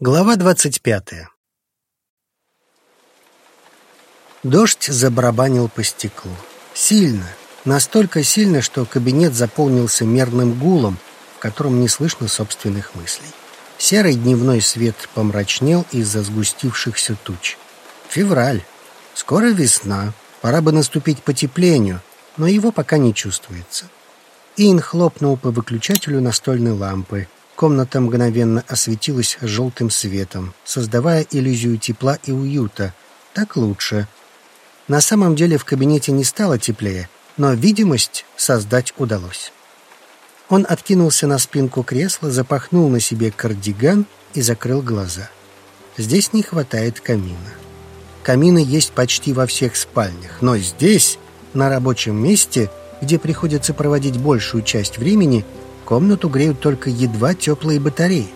Глава двадцать пятая Дождь забарабанил по стеклу. Сильно, настолько сильно, что кабинет заполнился мерным гулом, в котором не слышно собственных мыслей. Серый дневной свет помрачнел из-за сгустившихся туч. Февраль. Скоро весна. Пора бы наступить потеплению, но его пока не чувствуется. Ин хлопнул по выключателю настольной лампы — Комната мгновенно осветилась желтым светом, создавая иллюзию тепла и уюта. Так лучше. На самом деле в кабинете не стало теплее, но видимость создать удалось. Он откинулся на спинку кресла, запахнул на себе кардиган и закрыл глаза. Здесь не хватает камина. Камины есть почти во всех спальнях, но здесь, на рабочем месте, где приходится проводить большую часть времени, Комнату греют только едва теплые батареи.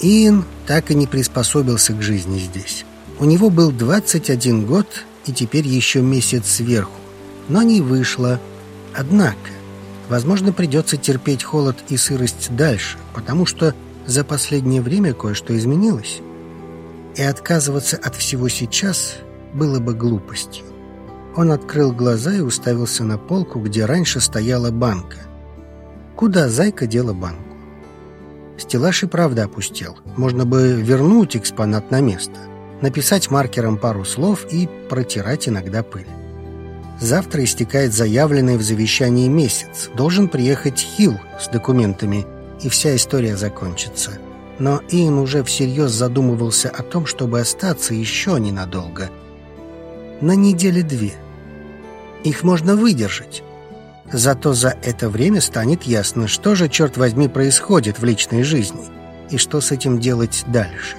Иэн так и не приспособился к жизни здесь. У него был 21 год и теперь еще месяц сверху. Но не вышло. Однако, возможно, придется терпеть холод и сырость дальше, потому что за последнее время кое-что изменилось. И отказываться от всего сейчас было бы глупостью. Он открыл глаза и уставился на полку, где раньше стояла банка. Куда зайка дела банку? Стеллаж и правда опустел. Можно бы вернуть экспонат на место, написать маркером пару слов и протирать иногда пыль. Завтра истекает заявленный в завещании месяц. Должен приехать Хилл с документами, и вся история закончится. Но Иэн уже всерьез задумывался о том, чтобы остаться еще ненадолго. На неделе две. Их можно выдержать. Зато за это время станет ясно, что же, черт возьми, происходит в личной жизни и что с этим делать дальше.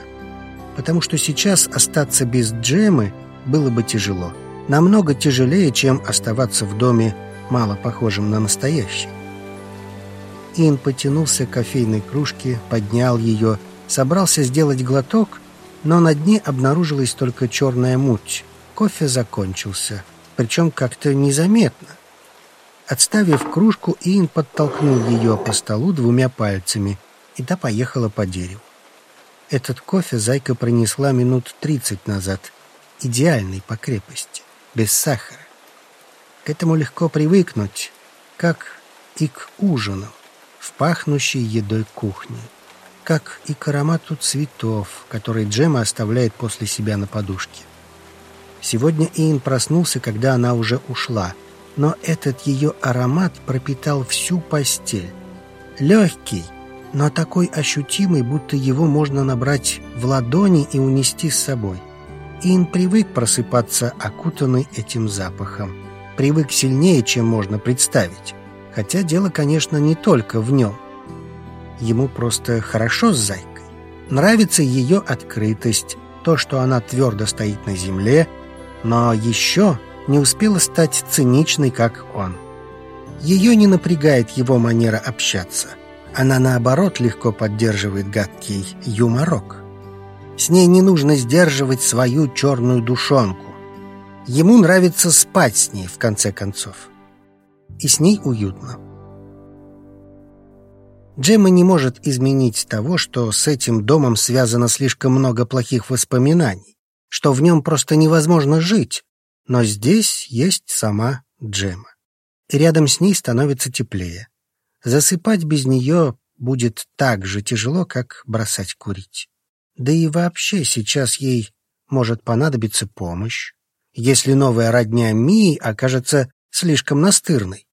Потому что сейчас остаться без Джемы было бы тяжело. Намного тяжелее, чем оставаться в доме, мало похожим на настоящий. Ин потянулся к кофейной кружке, поднял ее, собрался сделать глоток, но на дне обнаружилась только черная муть. Кофе закончился, причем как-то незаметно. Отставив кружку, Иэн подтолкнул ее по столу двумя пальцами, и та поехала по дереву. Этот кофе зайка принесла минут тридцать назад, идеальный по крепости, без сахара. К этому легко привыкнуть, как и к ужину в пахнущей едой кухне, как и к аромату цветов, которые Джема оставляет после себя на подушке. Сегодня Иэн проснулся, когда она уже ушла — но этот ее аромат пропитал всю постель. Легкий, но такой ощутимый, будто его можно набрать в ладони и унести с собой. Ин привык просыпаться, окутанный этим запахом. Привык сильнее, чем можно представить. Хотя дело, конечно, не только в нем. Ему просто хорошо с зайкой. Нравится ее открытость, то, что она твердо стоит на земле, но еще не успела стать циничной, как он. Ее не напрягает его манера общаться. Она, наоборот, легко поддерживает гадкий юморок. С ней не нужно сдерживать свою черную душонку. Ему нравится спать с ней, в конце концов. И с ней уютно. Джемма не может изменить того, что с этим домом связано слишком много плохих воспоминаний, что в нем просто невозможно жить, но здесь есть сама Джема. И рядом с ней становится теплее. Засыпать без нее будет так же тяжело, как бросать курить. Да и вообще сейчас ей может понадобиться помощь, если новая родня Мии окажется слишком настырной.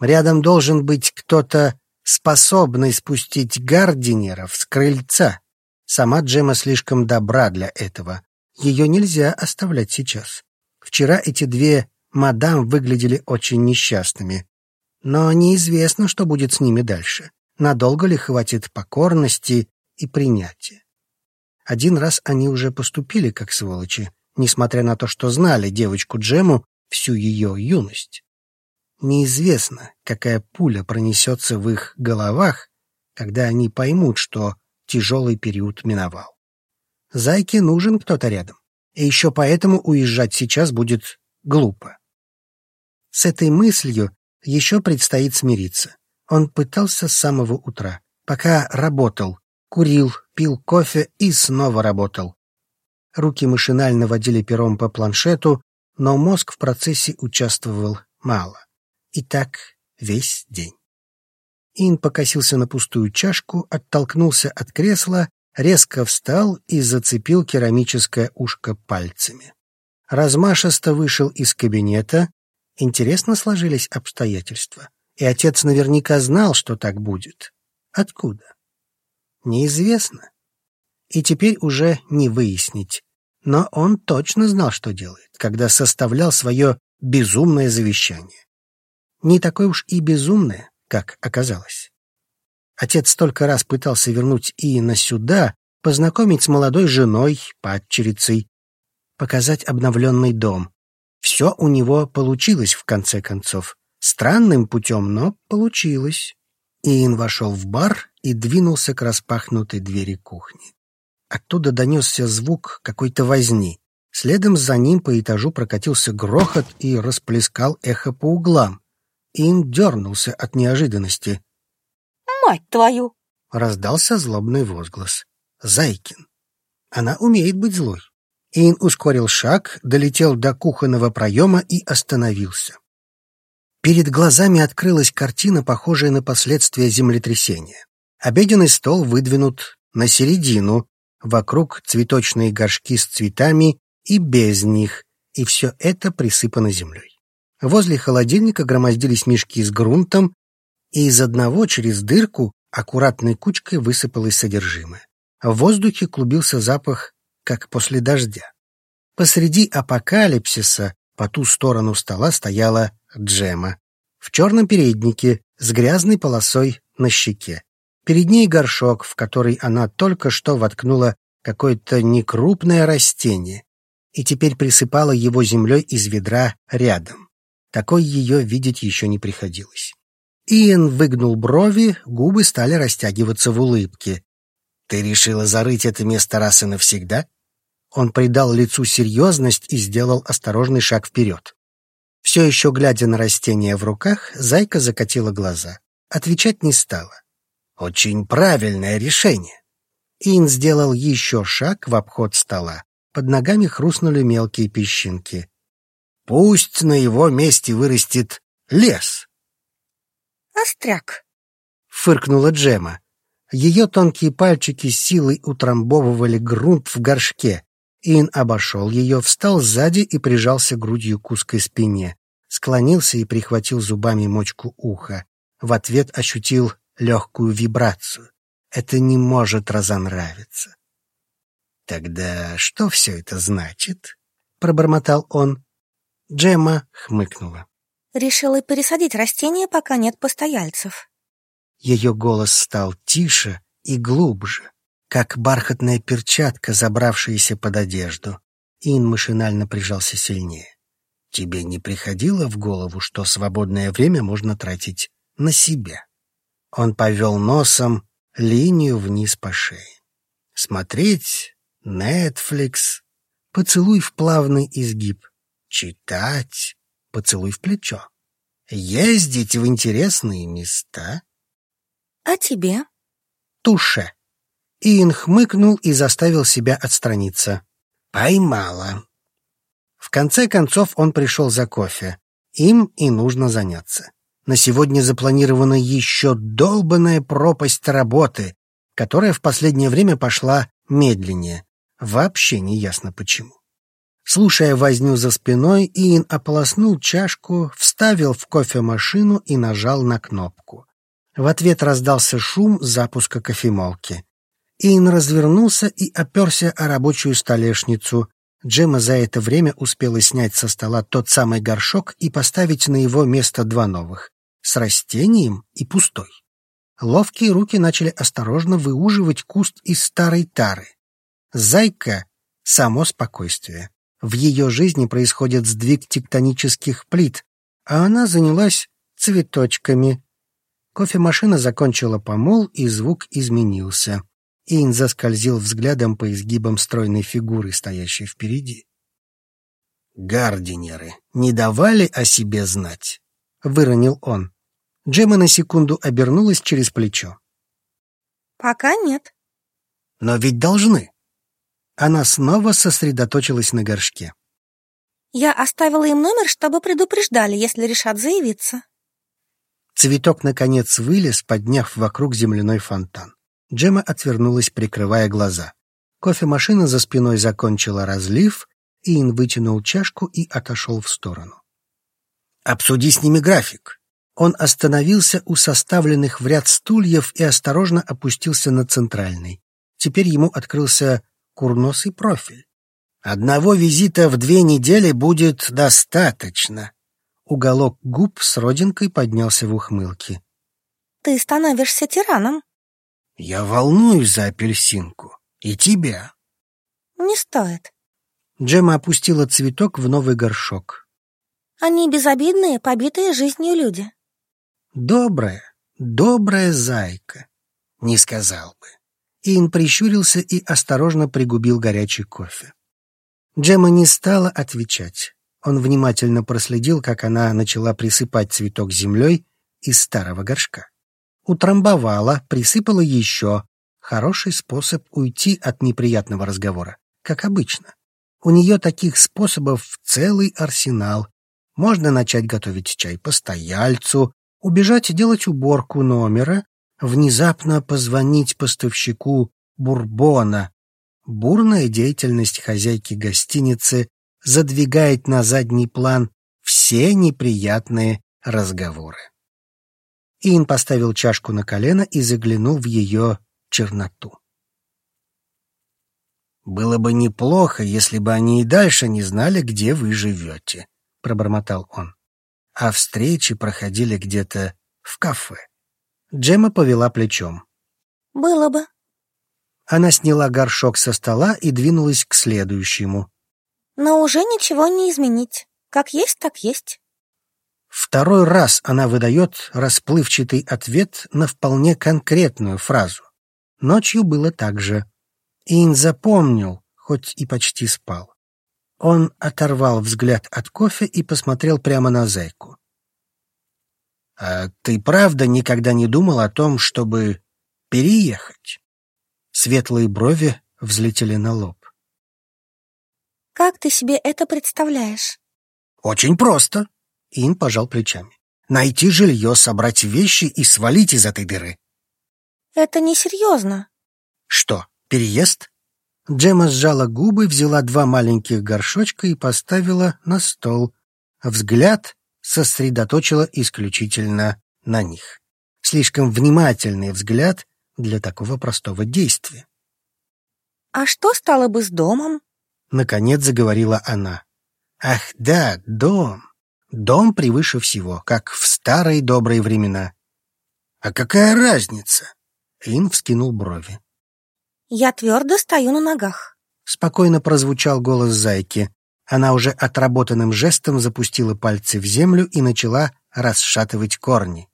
Рядом должен быть кто-то, способный спустить Гардинеров с крыльца. Сама Джема слишком добра для этого. Ее нельзя оставлять сейчас. Вчера эти две мадам выглядели очень несчастными. Но неизвестно, что будет с ними дальше. Надолго ли хватит покорности и принятия. Один раз они уже поступили как сволочи, несмотря на то, что знали девочку Джему всю ее юность. Неизвестно, какая пуля пронесется в их головах, когда они поймут, что тяжелый период миновал. Зайке нужен кто-то рядом и еще поэтому уезжать сейчас будет глупо. С этой мыслью еще предстоит смириться. Он пытался с самого утра, пока работал, курил, пил кофе и снова работал. Руки машинально водили пером по планшету, но мозг в процессе участвовал мало. И так весь день. Ин покосился на пустую чашку, оттолкнулся от кресла, резко встал и зацепил керамическое ушко пальцами. Размашисто вышел из кабинета. Интересно сложились обстоятельства. И отец наверняка знал, что так будет. Откуда? Неизвестно. И теперь уже не выяснить. Но он точно знал, что делает, когда составлял свое безумное завещание. Не такое уж и безумное, как оказалось. Отец столько раз пытался вернуть Иена сюда, познакомить с молодой женой, падчерицей, показать обновленный дом. Все у него получилось, в конце концов. Странным путем, но получилось. Иэн вошел в бар и двинулся к распахнутой двери кухни. Оттуда донесся звук какой-то возни. Следом за ним по этажу прокатился грохот и расплескал эхо по углам. Иэн дернулся от неожиданности. «Мать твою!» — раздался злобный возглас. Зайкин. Она умеет быть злой. Иэн ускорил шаг, долетел до кухонного проема и остановился. Перед глазами открылась картина, похожая на последствия землетрясения. Обеденный стол выдвинут на середину, вокруг цветочные горшки с цветами и без них, и все это присыпано землей. Возле холодильника громоздились мешки с грунтом, и из одного через дырку аккуратной кучкой высыпалось содержимое. В воздухе клубился запах, как после дождя. Посреди апокалипсиса по ту сторону стола стояла Джема. В черном переднике с грязной полосой на щеке. Перед ней горшок, в который она только что воткнула какое-то некрупное растение и теперь присыпала его землей из ведра рядом. Такой ее видеть еще не приходилось. Иэн выгнул брови, губы стали растягиваться в улыбке. «Ты решила зарыть это место раз и навсегда?» Он придал лицу серьезность и сделал осторожный шаг вперед. Все еще глядя на растение в руках, зайка закатила глаза. Отвечать не стала. «Очень правильное решение». Ин сделал еще шаг в обход стола. Под ногами хрустнули мелкие песчинки. «Пусть на его месте вырастет лес». «Остряк», — фыркнула Джема. Ее тонкие пальчики силой утрамбовывали грунт в горшке. Ин обошел ее, встал сзади и прижался грудью к узкой спине. Склонился и прихватил зубами мочку уха. В ответ ощутил легкую вибрацию. Это не может разонравиться. «Тогда что все это значит?» — пробормотал он. Джемма хмыкнула. «Решила пересадить растение, пока нет постояльцев». Ее голос стал тише и глубже как бархатная перчатка, забравшаяся под одежду. Ин машинально прижался сильнее. Тебе не приходило в голову, что свободное время можно тратить на себя? Он повел носом линию вниз по шее. Смотреть Netflix, поцелуй в плавный изгиб, читать, поцелуй в плечо, ездить в интересные места. А тебе? Туше. Иэн хмыкнул и заставил себя отстраниться. «Поймала». В конце концов он пришел за кофе. Им и нужно заняться. На сегодня запланирована еще долбанная пропасть работы, которая в последнее время пошла медленнее. Вообще не ясно почему. Слушая возню за спиной, Иэн ополоснул чашку, вставил в кофемашину и нажал на кнопку. В ответ раздался шум запуска кофемолки. Иэн развернулся и оперся о рабочую столешницу. Джема за это время успела снять со стола тот самый горшок и поставить на его место два новых — с растением и пустой. Ловкие руки начали осторожно выуживать куст из старой тары. Зайка — само спокойствие. В ее жизни происходит сдвиг тектонических плит, а она занялась цветочками. Кофемашина закончила помол, и звук изменился. Ин заскользил взглядом по изгибам стройной фигуры, стоящей впереди. «Гардинеры не давали о себе знать?» — выронил он. Джема на секунду обернулась через плечо. «Пока нет». Но ведь должны. Она снова сосредоточилась на горшке. Я оставила им номер, чтобы предупреждали, если решат заявиться. Цветок, наконец, вылез, подняв вокруг земляной фонтан. Джема отвернулась, прикрывая глаза. Кофемашина за спиной закончила разлив, Иэн вытянул чашку и отошел в сторону. «Обсуди с ними график». Он остановился у составленных в ряд стульев и осторожно опустился на центральный. Теперь ему открылся курносый профиль. «Одного визита в две недели будет достаточно». Уголок губ с родинкой поднялся в ухмылке. «Ты становишься тираном». «Я волнуюсь за апельсинку. И тебя». «Не стоит». Джема опустила цветок в новый горшок. «Они безобидные, побитые жизнью люди». «Добрая, добрая зайка», — не сказал бы. Иэн прищурился и осторожно пригубил горячий кофе. Джема не стала отвечать. Он внимательно проследил, как она начала присыпать цветок землей из старого горшка. Утрамбовала, присыпала еще. Хороший способ уйти от неприятного разговора, как обычно. У нее таких способов целый арсенал. Можно начать готовить чай постояльцу, убежать делать уборку номера, внезапно позвонить поставщику бурбона. Бурная деятельность хозяйки гостиницы задвигает на задний план все неприятные разговоры. Ин поставил чашку на колено и заглянул в ее черноту. «Было бы неплохо, если бы они и дальше не знали, где вы живете», — пробормотал он. «А встречи проходили где-то в кафе». Джема повела плечом. «Было бы». Она сняла горшок со стола и двинулась к следующему. «Но уже ничего не изменить. Как есть, так есть». Второй раз она выдает расплывчатый ответ на вполне конкретную фразу. Ночью было так же. Ин запомнил, хоть и почти спал. Он оторвал взгляд от кофе и посмотрел прямо на зайку. «А ты правда никогда не думал о том, чтобы переехать?» Светлые брови взлетели на лоб. «Как ты себе это представляешь?» «Очень просто», — Ин пожал плечами. «Найти жилье, собрать вещи и свалить из этой дыры». «Это несерьезно». «Что, переезд?» Джема сжала губы, взяла два маленьких горшочка и поставила на стол. Взгляд сосредоточила исключительно на них. Слишком внимательный взгляд для такого простого действия. «А что стало бы с домом?» Наконец заговорила она. «Ах да, дом. Дом превыше всего, как в старые добрые времена». «А какая разница?» Ин вскинул брови. «Я твердо стою на ногах», — спокойно прозвучал голос зайки. Она уже отработанным жестом запустила пальцы в землю и начала расшатывать корни.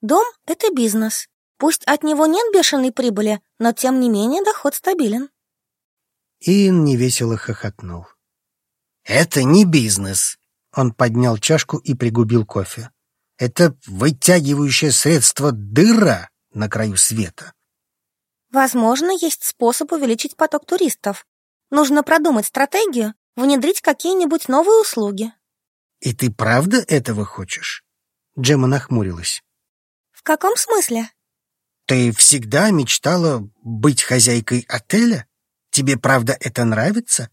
«Дом — это бизнес. Пусть от него нет бешеной прибыли, но тем не менее доход стабилен». Иэн невесело хохотнул. «Это не бизнес!» Он поднял чашку и пригубил кофе. «Это вытягивающее средство дыра на краю света». «Возможно, есть способ увеличить поток туристов. Нужно продумать стратегию внедрить какие-нибудь новые услуги. И ты правда этого хочешь? Джема нахмурилась. В каком смысле? Ты всегда мечтала быть хозяйкой отеля? Тебе правда это нравится?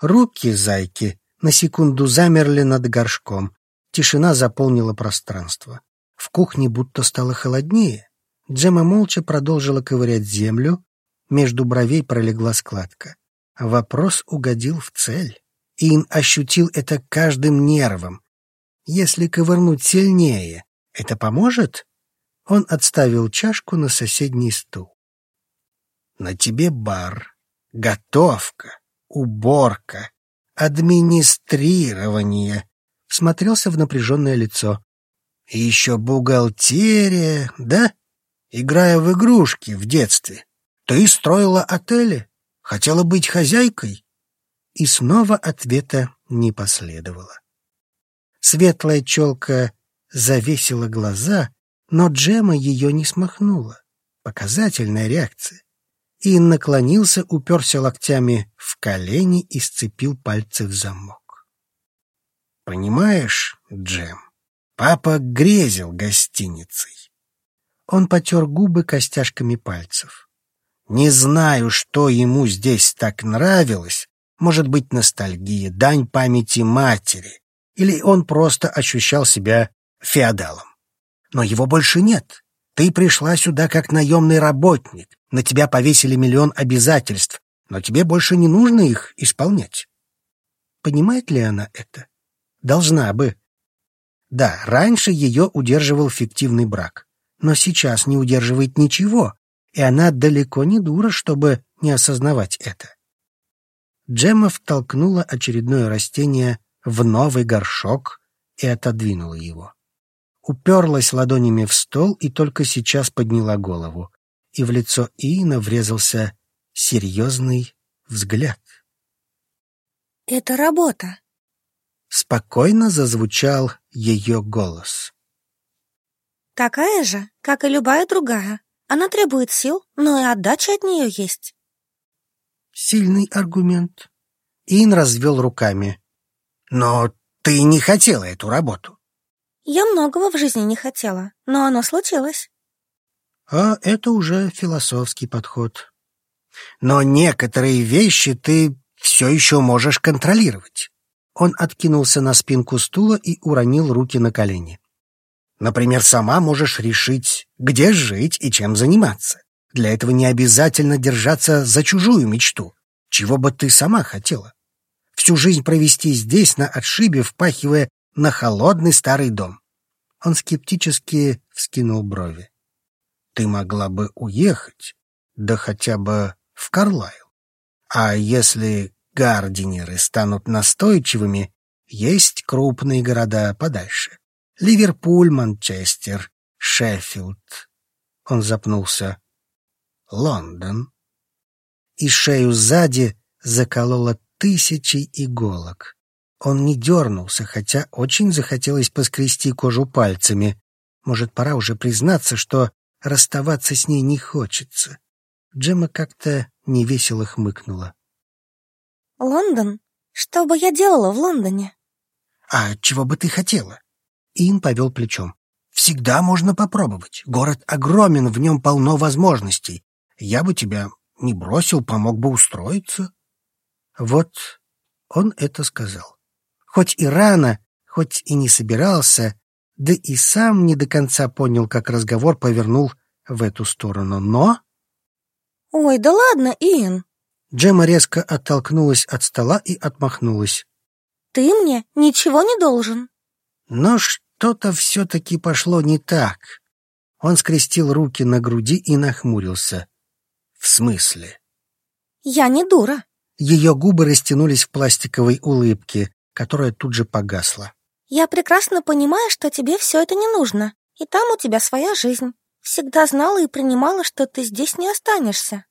Руки зайки на секунду замерли над горшком. Тишина заполнила пространство. В кухне будто стало холоднее. Джема молча продолжила ковырять землю. Между бровей пролегла складка. Вопрос угодил в цель. Ин ощутил это каждым нервом. Если ковырнуть сильнее, это поможет? Он отставил чашку на соседний стул. На тебе бар, готовка, уборка, администрирование. Смотрелся в напряженное лицо. И еще бухгалтерия, да? Играя в игрушки в детстве. Ты строила отели? Хотела быть хозяйкой? И снова ответа не последовало. Светлая челка завесила глаза, но Джема ее не смахнула. Показательная реакция. и наклонился, уперся локтями в колени и сцепил пальцы в замок. «Понимаешь, Джем, папа грезил гостиницей». Он потер губы костяшками пальцев. «Не знаю, что ему здесь так нравилось. Может быть, ностальгия, дань памяти матери. Или он просто ощущал себя феодалом. Но его больше нет. Ты пришла сюда как наемный работник, на тебя повесили миллион обязательств, но тебе больше не нужно их исполнять. Понимает ли она это? Должна бы. Да, раньше ее удерживал фиктивный брак, но сейчас не удерживает ничего, и она далеко не дура, чтобы не осознавать это. Джемма втолкнула очередное растение в новый горшок и отодвинула его уперлась ладонями в стол и только сейчас подняла голову, и в лицо Иина врезался серьезный взгляд. «Это работа», — спокойно зазвучал ее голос. «Такая же, как и любая другая. Она требует сил, но и отдача от нее есть». Сильный аргумент. Ин развел руками. «Но ты не хотела эту работу». Я многого в жизни не хотела, но оно случилось. А это уже философский подход. Но некоторые вещи ты все еще можешь контролировать. Он откинулся на спинку стула и уронил руки на колени. Например, сама можешь решить, где жить и чем заниматься. Для этого не обязательно держаться за чужую мечту, чего бы ты сама хотела. Всю жизнь провести здесь, на отшибе, впахивая на холодный старый дом. Он скептически вскинул брови. Ты могла бы уехать, да хотя бы в Карлайл. А если гардинеры станут настойчивыми, есть крупные города подальше. Ливерпуль, Манчестер, Шеффилд. Он запнулся. Лондон. И шею сзади заколола тысячи иголок. Он не дернулся, хотя очень захотелось поскрести кожу пальцами. Может, пора уже признаться, что расставаться с ней не хочется. Джема как-то невесело хмыкнула. «Лондон? Что бы я делала в Лондоне?» «А чего бы ты хотела?» Ин повел плечом. «Всегда можно попробовать. Город огромен, в нем полно возможностей. Я бы тебя не бросил, помог бы устроиться». Вот он это сказал. Хоть и рано, хоть и не собирался, да и сам не до конца понял, как разговор повернул в эту сторону, но... «Ой, да ладно, Иэн!» Джема резко оттолкнулась от стола и отмахнулась. «Ты мне ничего не должен!» Но что-то все-таки пошло не так. Он скрестил руки на груди и нахмурился. «В смысле?» «Я не дура!» Ее губы растянулись в пластиковой улыбке которая тут же погасла. «Я прекрасно понимаю, что тебе все это не нужно, и там у тебя своя жизнь. Всегда знала и принимала, что ты здесь не останешься».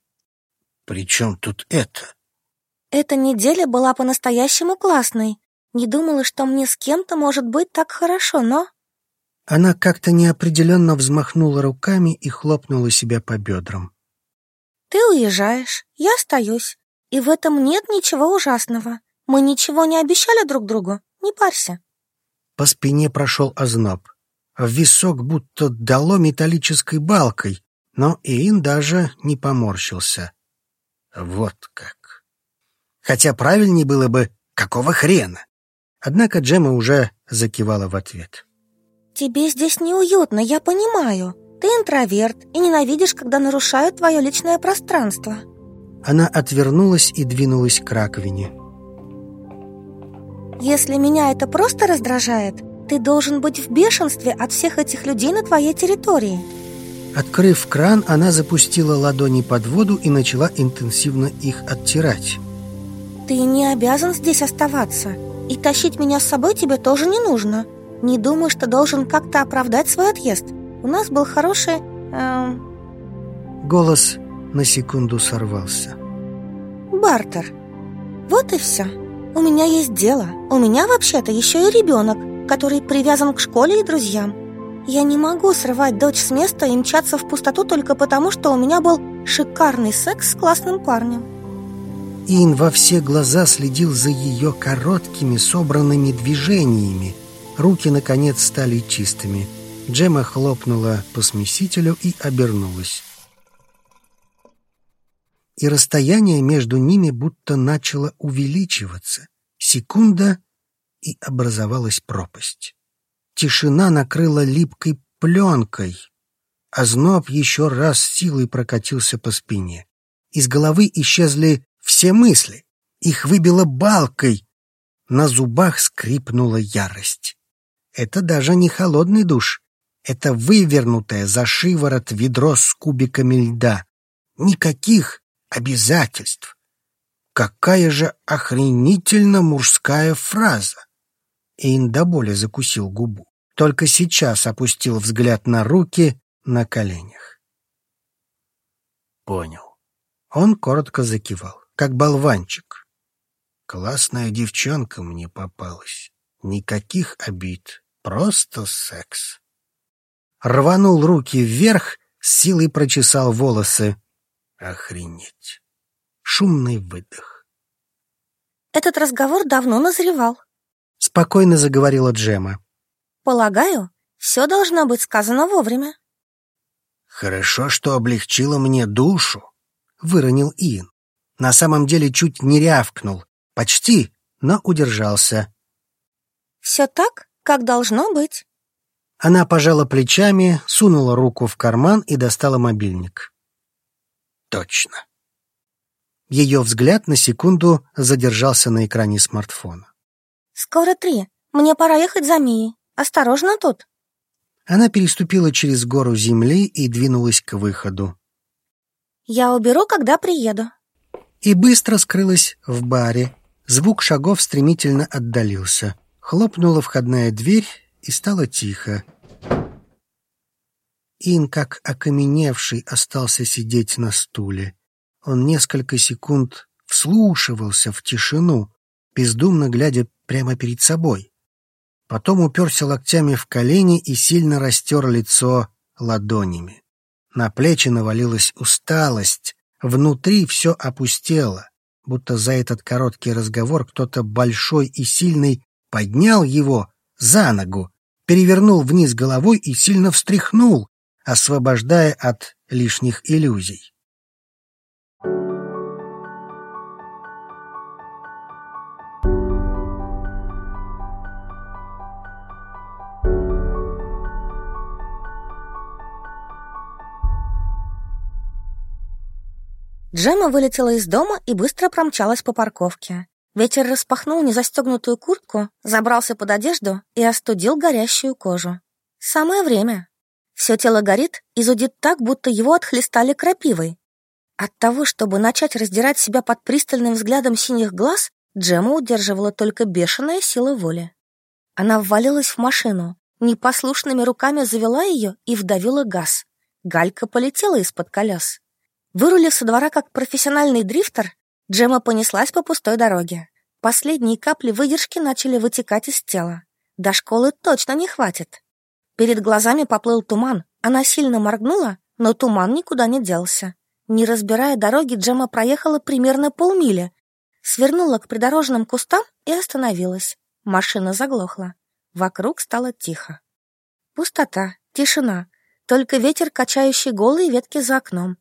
«При чем тут это?» «Эта неделя была по-настоящему классной. Не думала, что мне с кем-то может быть так хорошо, но...» Она как-то неопределенно взмахнула руками и хлопнула себя по бедрам. «Ты уезжаешь, я остаюсь, и в этом нет ничего ужасного. Мы ничего не обещали друг другу, не парься. По спине прошел озноб. В висок будто дало металлической балкой, но Иин даже не поморщился. Вот как. Хотя правильнее было бы «какого хрена?». Однако Джема уже закивала в ответ. «Тебе здесь неуютно, я понимаю. Ты интроверт и ненавидишь, когда нарушают твое личное пространство». Она отвернулась и двинулась к раковине. Если меня это просто раздражает, ты должен быть в бешенстве от всех этих людей на твоей территории. Открыв кран, она запустила ладони под воду и начала интенсивно их оттирать. Ты не обязан здесь оставаться. И тащить меня с собой тебе тоже не нужно. Не думаю, что должен как-то оправдать свой отъезд. У нас был хороший... Эм... Голос на секунду сорвался. Бартер. Вот и все. У меня есть дело. У меня вообще-то еще и ребенок, который привязан к школе и друзьям. Я не могу срывать дочь с места и мчаться в пустоту только потому, что у меня был Шикарный секс с классным парнем. Ин во все глаза следил за ее короткими собранными движениями. Руки, наконец, стали чистыми. Джема хлопнула по смесителю и обернулась. И расстояние между ними будто начало увеличиваться. Секунда, и образовалась пропасть. Тишина накрыла липкой пленкой, а зноб еще раз силой прокатился по спине. Из головы исчезли все мысли. Их выбило балкой. На зубах скрипнула ярость. Это даже не холодный душ. Это вывернутое за шиворот ведро с кубиками льда. Никаких обязательств. Какая же охренительно мужская фраза! Эйн до боли закусил губу. Только сейчас опустил взгляд на руки на коленях. Понял. Он коротко закивал, как болванчик. Классная девчонка мне попалась. Никаких обид, просто секс. Рванул руки вверх, с силой прочесал волосы. Охренеть. Шумный выдох. Этот разговор давно назревал. Спокойно заговорила Джема. Полагаю, все должно быть сказано вовремя. Хорошо, что облегчило мне душу, выронил Иэн. На самом деле чуть не рявкнул. Почти, но удержался. Все так, как должно быть. Она пожала плечами, сунула руку в карман и достала мобильник. Точно. Ее взгляд на секунду задержался на экране смартфона. «Скоро три. Мне пора ехать за Мией. Осторожно тут». Она переступила через гору земли и двинулась к выходу. «Я уберу, когда приеду». И быстро скрылась в баре. Звук шагов стремительно отдалился. Хлопнула входная дверь, и стало тихо. Ин, как окаменевший, остался сидеть на стуле. Он несколько секунд вслушивался в тишину, бездумно глядя прямо перед собой. Потом уперся локтями в колени и сильно растер лицо ладонями. На плечи навалилась усталость, внутри все опустело, будто за этот короткий разговор кто-то большой и сильный поднял его за ногу, перевернул вниз головой и сильно встряхнул, освобождая от лишних иллюзий. Джема вылетела из дома и быстро промчалась по парковке. Ветер распахнул незастегнутую куртку, забрался под одежду и остудил горящую кожу. Самое время. Все тело горит и зудит так, будто его отхлестали крапивой. От того, чтобы начать раздирать себя под пристальным взглядом синих глаз, Джема удерживала только бешеная сила воли. Она ввалилась в машину, непослушными руками завела ее и вдавила газ. Галька полетела из-под колес. Вырулив со двора как профессиональный дрифтер, Джема понеслась по пустой дороге. Последние капли выдержки начали вытекать из тела. До школы точно не хватит. Перед глазами поплыл туман. Она сильно моргнула, но туман никуда не делся. Не разбирая дороги, Джема проехала примерно полмили, свернула к придорожным кустам и остановилась. Машина заглохла. Вокруг стало тихо. Пустота, тишина, только ветер, качающий голые ветки за окном.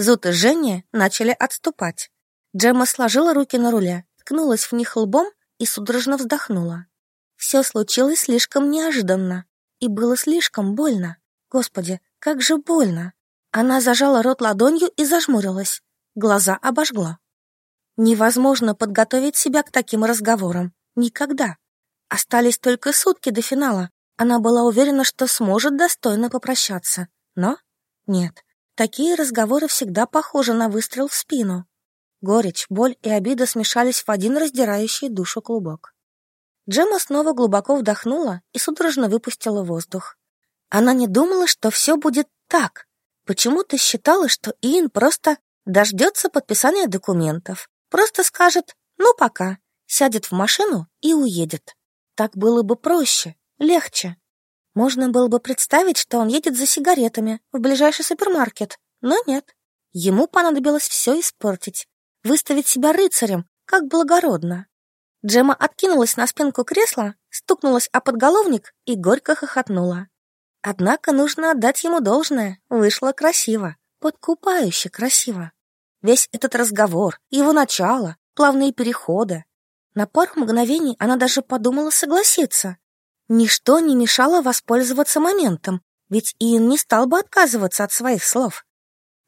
Зуд и Женя начали отступать. Джема сложила руки на руле, ткнулась в них лбом и судорожно вздохнула. Все случилось слишком неожиданно и было слишком больно. Господи, как же больно! Она зажала рот ладонью и зажмурилась. Глаза обожгла. Невозможно подготовить себя к таким разговорам. Никогда. Остались только сутки до финала. Она была уверена, что сможет достойно попрощаться. Но нет. Такие разговоры всегда похожи на выстрел в спину. Горечь, боль и обида смешались в один раздирающий душу клубок. Джема снова глубоко вдохнула и судорожно выпустила воздух. Она не думала, что все будет так. Почему-то считала, что Иэн просто дождется подписания документов, просто скажет «ну пока», сядет в машину и уедет. Так было бы проще, легче. Можно было бы представить, что он едет за сигаретами в ближайший супермаркет, но нет. Ему понадобилось все испортить, выставить себя рыцарем, как благородно. Джема откинулась на спинку кресла, стукнулась о подголовник и горько хохотнула. Однако нужно отдать ему должное, вышло красиво, подкупающе красиво. Весь этот разговор, его начало, плавные переходы. На пару мгновений она даже подумала согласиться. Ничто не мешало воспользоваться моментом, ведь Иэн не стал бы отказываться от своих слов.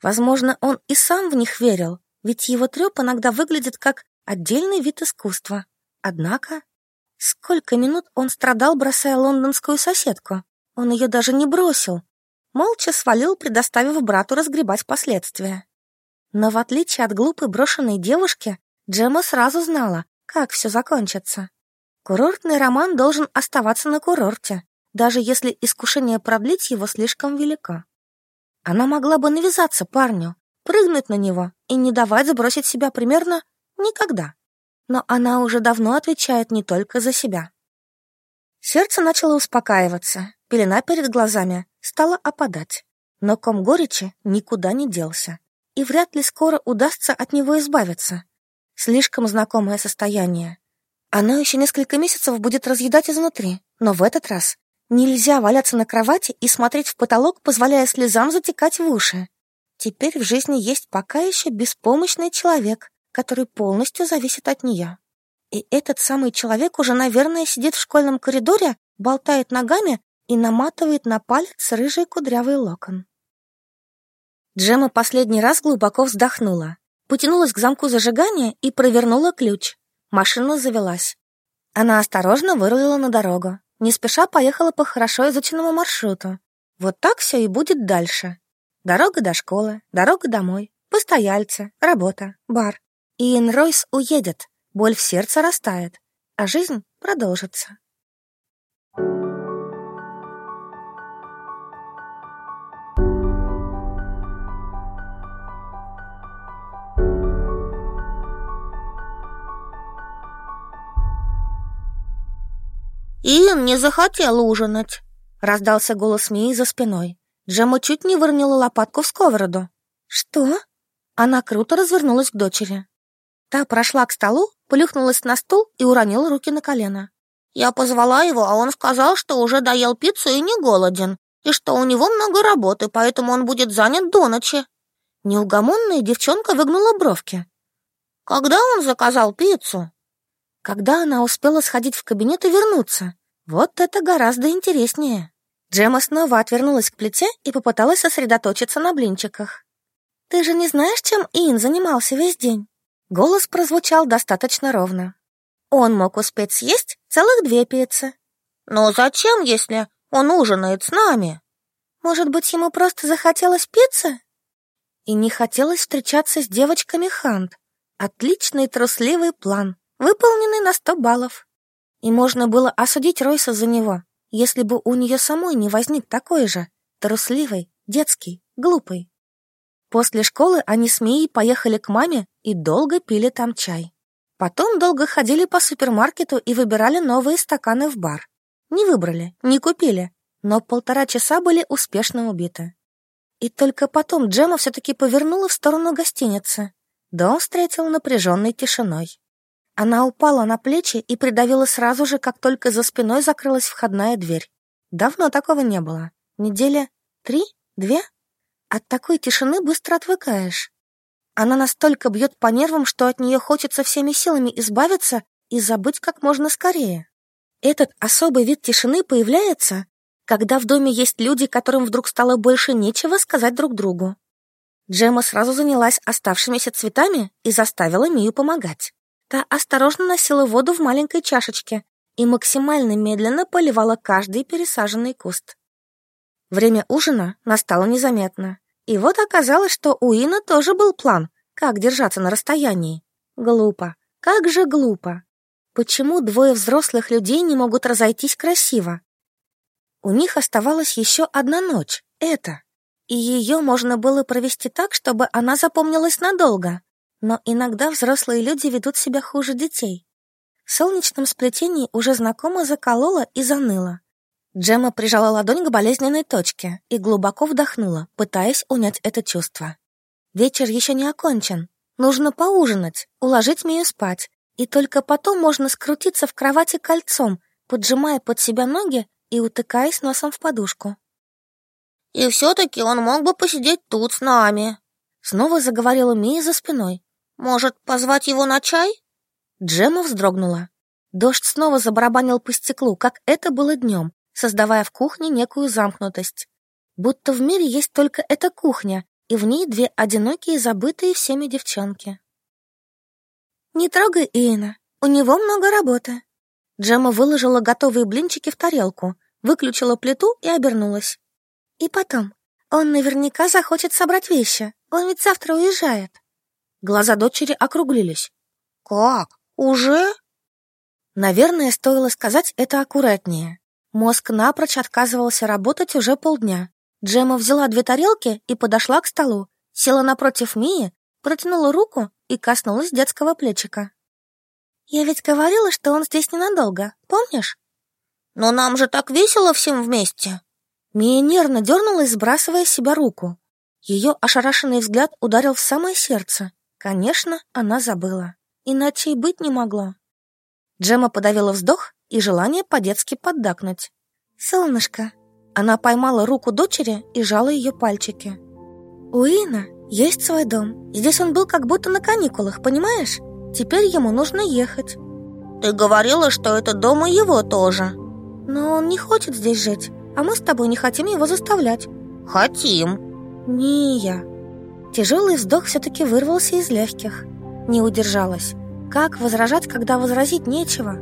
Возможно, он и сам в них верил, ведь его треп иногда выглядит как отдельный вид искусства. Однако, сколько минут он страдал, бросая лондонскую соседку. Он ее даже не бросил. Молча свалил, предоставив брату разгребать последствия. Но в отличие от глупой брошенной девушки, Джема сразу знала, как все закончится. Курортный роман должен оставаться на курорте, даже если искушение продлить его слишком велико. Она могла бы навязаться парню, прыгнуть на него и не давать сбросить себя примерно никогда. Но она уже давно отвечает не только за себя. Сердце начало успокаиваться, пелена перед глазами стала опадать, но ком горечи никуда не делся и вряд ли скоро удастся от него избавиться. Слишком знакомое состояние. Оно еще несколько месяцев будет разъедать изнутри, но в этот раз нельзя валяться на кровати и смотреть в потолок, позволяя слезам затекать в уши. Теперь в жизни есть пока еще беспомощный человек, который полностью зависит от нее. И этот самый человек уже, наверное, сидит в школьном коридоре, болтает ногами и наматывает на палец рыжий кудрявый локон. Джема последний раз глубоко вздохнула, потянулась к замку зажигания и провернула ключ. Машина завелась. Она осторожно вырулила на дорогу, не спеша поехала по хорошо изученному маршруту. Вот так все и будет дальше. Дорога до школы, дорога домой, постояльцы, работа, бар. И Ройс уедет, боль в сердце растает, а жизнь продолжится. «Иэн не захотел ужинать», — раздался голос Мии за спиной. Джема чуть не выронила лопатку в сковороду. «Что?» Она круто развернулась к дочери. Та прошла к столу, плюхнулась на стул и уронила руки на колено. «Я позвала его, а он сказал, что уже доел пиццу и не голоден, и что у него много работы, поэтому он будет занят до ночи». Неугомонная девчонка выгнула бровки. «Когда он заказал пиццу?» Когда она успела сходить в кабинет и вернуться? Вот это гораздо интереснее. Джема снова отвернулась к плите и попыталась сосредоточиться на блинчиках. «Ты же не знаешь, чем Ин занимался весь день?» Голос прозвучал достаточно ровно. Он мог успеть съесть целых две пиццы. «Но зачем, если он ужинает с нами?» «Может быть, ему просто захотелось пиццы?» И не хотелось встречаться с девочками Хант. Отличный трусливый план выполненный на сто баллов. И можно было осудить Ройса за него, если бы у нее самой не возник такой же, трусливый, детский, глупый. После школы они с Мией поехали к маме и долго пили там чай. Потом долго ходили по супермаркету и выбирали новые стаканы в бар. Не выбрали, не купили, но полтора часа были успешно убиты. И только потом Джема все-таки повернула в сторону гостиницы. Дом встретил напряженной тишиной. Она упала на плечи и придавила сразу же, как только за спиной закрылась входная дверь. Давно такого не было. Неделя три? Две? От такой тишины быстро отвыкаешь. Она настолько бьет по нервам, что от нее хочется всеми силами избавиться и забыть как можно скорее. Этот особый вид тишины появляется, когда в доме есть люди, которым вдруг стало больше нечего сказать друг другу. Джема сразу занялась оставшимися цветами и заставила Мию помогать. Та осторожно носила воду в маленькой чашечке и максимально медленно поливала каждый пересаженный куст. Время ужина настало незаметно. И вот оказалось, что у Ина тоже был план, как держаться на расстоянии. Глупо. Как же глупо. Почему двое взрослых людей не могут разойтись красиво? У них оставалась еще одна ночь, это. И ее можно было провести так, чтобы она запомнилась надолго. Но иногда взрослые люди ведут себя хуже детей. В солнечном сплетении уже знакомо заколола и заныла. Джема прижала ладонь к болезненной точке и глубоко вдохнула, пытаясь унять это чувство. Вечер еще не окончен. Нужно поужинать, уложить Мию спать. И только потом можно скрутиться в кровати кольцом, поджимая под себя ноги и утыкаясь носом в подушку. «И все-таки он мог бы посидеть тут с нами», — снова заговорила Мия за спиной. «Может, позвать его на чай?» Джема вздрогнула. Дождь снова забарабанил по стеклу, как это было днем, создавая в кухне некую замкнутость. Будто в мире есть только эта кухня, и в ней две одинокие, забытые всеми девчонки. «Не трогай Иена, у него много работы». Джема выложила готовые блинчики в тарелку, выключила плиту и обернулась. «И потом, он наверняка захочет собрать вещи, он ведь завтра уезжает». Глаза дочери округлились. «Как? Уже?» Наверное, стоило сказать это аккуратнее. Мозг напрочь отказывался работать уже полдня. Джема взяла две тарелки и подошла к столу, села напротив Мии, протянула руку и коснулась детского плечика. «Я ведь говорила, что он здесь ненадолго, помнишь?» «Но нам же так весело всем вместе!» Мия нервно дернулась, сбрасывая с себя руку. Ее ошарашенный взгляд ударил в самое сердце. Конечно, она забыла. Иначе и быть не могло. Джема подавила вздох и желание по-детски поддакнуть. «Солнышко!» Она поймала руку дочери и жала ее пальчики. «У Ина есть свой дом. Здесь он был как будто на каникулах, понимаешь? Теперь ему нужно ехать». «Ты говорила, что это дом и его тоже». «Но он не хочет здесь жить, а мы с тобой не хотим его заставлять». «Хотим». «Не я». Тяжелый вздох все-таки вырвался из легких. Не удержалась. Как возражать, когда возразить нечего?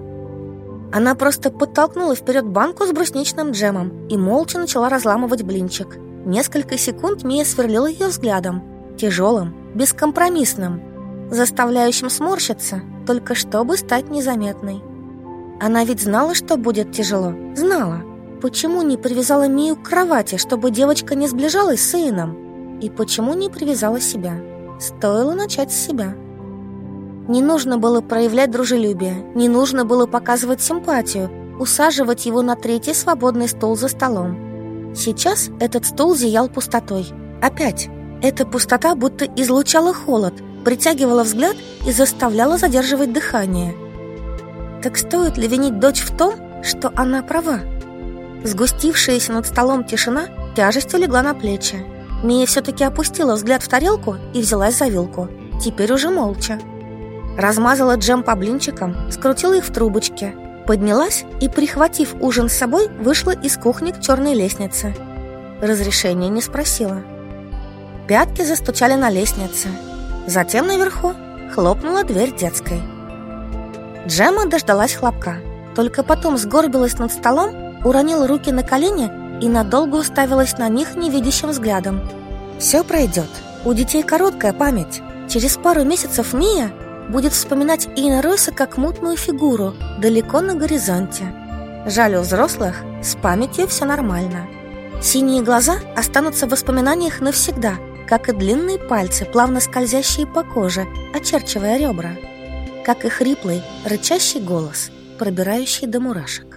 Она просто подтолкнула вперед банку с брусничным джемом и молча начала разламывать блинчик. Несколько секунд Мия сверлила ее взглядом, тяжелым, бескомпромиссным, заставляющим сморщиться, только чтобы стать незаметной. Она ведь знала, что будет тяжело, знала. Почему не привязала Мию к кровати, чтобы девочка не сближалась с сыном? И почему не привязала себя? Стоило начать с себя. Не нужно было проявлять дружелюбие, не нужно было показывать симпатию, усаживать его на третий свободный стул за столом. Сейчас этот стул зиял пустотой. Опять. Эта пустота будто излучала холод, притягивала взгляд и заставляла задерживать дыхание. Так стоит ли винить дочь в том, что она права? Сгустившаяся над столом тишина тяжестью легла на плечи. Мия все-таки опустила взгляд в тарелку и взялась за вилку. Теперь уже молча. Размазала джем по блинчикам, скрутила их в трубочке, поднялась и, прихватив ужин с собой, вышла из кухни к черной лестнице. Разрешения не спросила. Пятки застучали на лестнице. Затем наверху хлопнула дверь детской. Джема дождалась хлопка. Только потом сгорбилась над столом, уронила руки на колени и надолго уставилась на них невидящим взглядом. Все пройдет. У детей короткая память. Через пару месяцев Мия будет вспоминать Ина Ройса как мутную фигуру далеко на горизонте. Жаль, у взрослых с памятью все нормально. Синие глаза останутся в воспоминаниях навсегда, как и длинные пальцы, плавно скользящие по коже, очерчивая ребра. Как и хриплый, рычащий голос, пробирающий до мурашек.